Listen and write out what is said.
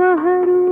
बहरू